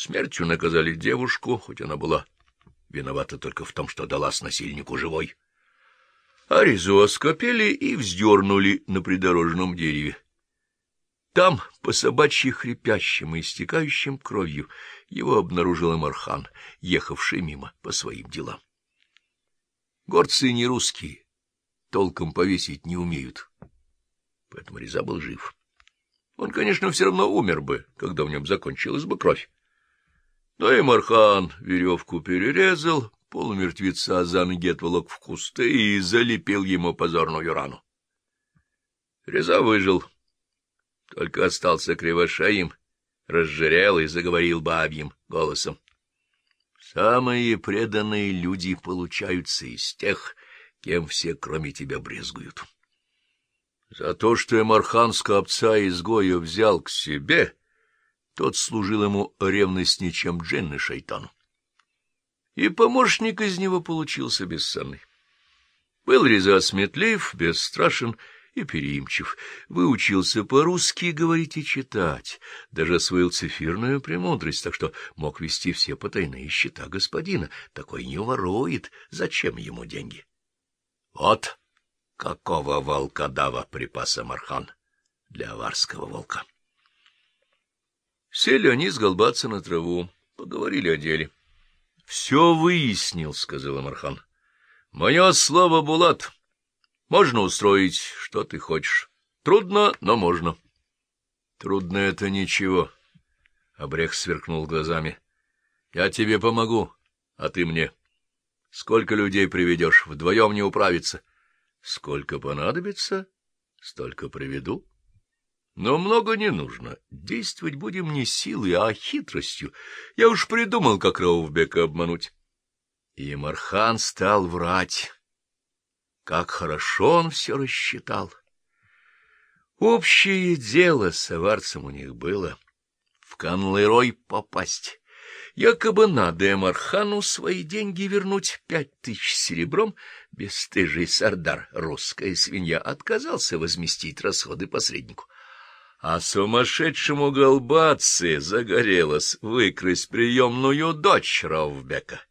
Смертью наказали девушку, хоть она была виновата только в том, что дала с насильнику живой. А резу оскопели и вздернули на придорожном дереве. Там, по собачьи хрипящим и истекающим кровью, его обнаружил Мархан, ехавший мимо по своим делам. Горцы не русские, толком повесить не умеют, поэтому Реза был жив. Он, конечно, все равно умер бы, когда в нем закончилась бы кровь. Но и Мархан веревку перерезал, полумертвеца за ноги отволок в кусты и залепил ему позорную рану. Реза выжил, только остался кривошеем, разжирел и заговорил бабьим голосом. Самые преданные люди получаются из тех, кем все, кроме тебя, брезгуют. За то, что Эмархан скопца-изгоя взял к себе, тот служил ему ревностнее, чем Дженны шайтану. И помощник из него получился бесценный. Был реза сметлив, бесстрашен и переимчив, выучился по-русски говорить и читать, даже освоил цифирную премудрость, так что мог вести все потайные счета господина. Такой не ворует, зачем ему деньги? Вот какого волкодава припаса Мархан для аварского волка. Сели они сголбаться на траву, поговорили о деле. — Все выяснил, — сказал Мархан. — Мое слово, Булат, можно устроить, что ты хочешь. Трудно, но можно. — Трудно это ничего, — Обрех сверкнул глазами. — Я тебе помогу, а ты мне. Сколько людей приведешь, вдвоем не управиться. Сколько понадобится, столько приведу. Но много не нужно. Действовать будем не силой, а хитростью. Я уж придумал, как Раувбека обмануть. И Мархан стал врать. Как хорошо он все рассчитал. Общее дело с аварцем у них было в Канлырой попасть. Якобы надо Эмархану свои деньги вернуть пять тысяч серебром, бесстыжий сардар, русская свинья, отказался возместить расходы посреднику. А сумасшедшему голбаце загорелось выкрасть приемную дочь Равбека.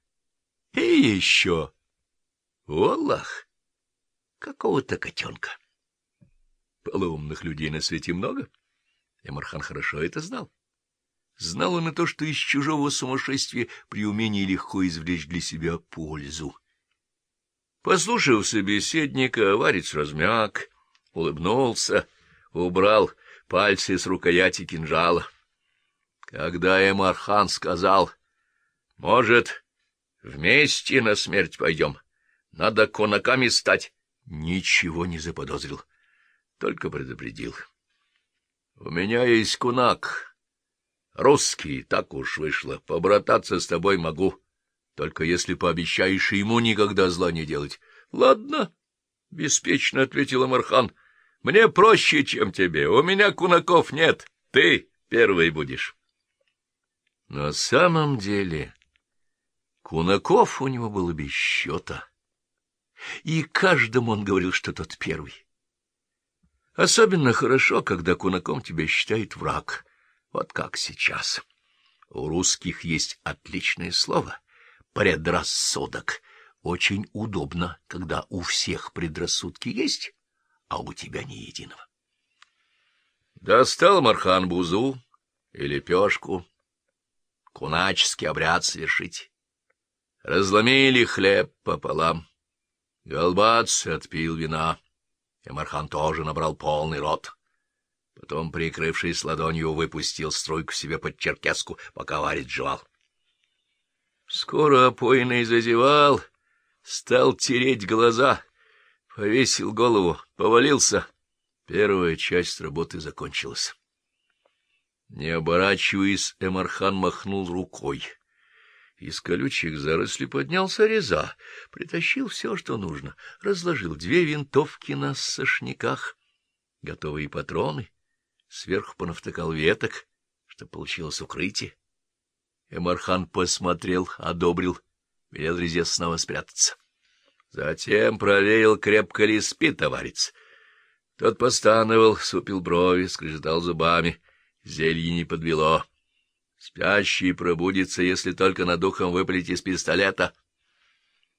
И еще... Валлах! Какого-то котенка. Полоумных людей на свете много. Эмархан хорошо это знал. Знал он и то, что из чужого сумасшествия при умении легко извлечь для себя пользу. Послушав собеседника, аварец размяк, улыбнулся, убрал пальцы с рукояти кинжала. Когда Эмархан сказал, «Может, вместе на смерть пойдем, надо конаками стать», ничего не заподозрил, только предупредил. «У меня есть кунак, русский, так уж вышло, побрататься с тобой могу, только если пообещаешь ему никогда зла не делать». «Ладно», — беспечно ответил Амархан, — мне проще, чем тебе. У меня кунаков нет. Ты первый будешь. На самом деле кунаков у него было без счета. И каждому он говорил, что тот первый. Особенно хорошо, когда кунаком тебя считает враг. Вот как сейчас. У русских есть отличное слово — предрассудок. Очень удобно, когда у всех предрассудки есть, а у тебя ни единого. Достал Мархан бузу и лепешку, куначеский обряд совершить. Разломили хлеб пополам. Голбац отпил вина, и Мархан тоже набрал полный рот. Потом, прикрывшись ладонью, выпустил струйку себе под черкеску, пока варит жевал. Скоро опойный зазевал, стал тереть глаза — повесил голову, повалился. Первая часть работы закончилась. Не оборачиваясь, Эмархан махнул рукой. Из колючих зарослей поднялся реза, притащил все, что нужно, разложил две винтовки на сошниках, готовые патроны, сверху понавтыкал веток, чтобы получилось укрытие. Эмархан посмотрел, одобрил, велел резе снова спрятаться. Затем проверил, крепко ли спит товарец. Тот постановал, супил брови, скрежетал зубами. Зелье не подвело. Спящий пробудится, если только над духом выпалить из пистолета.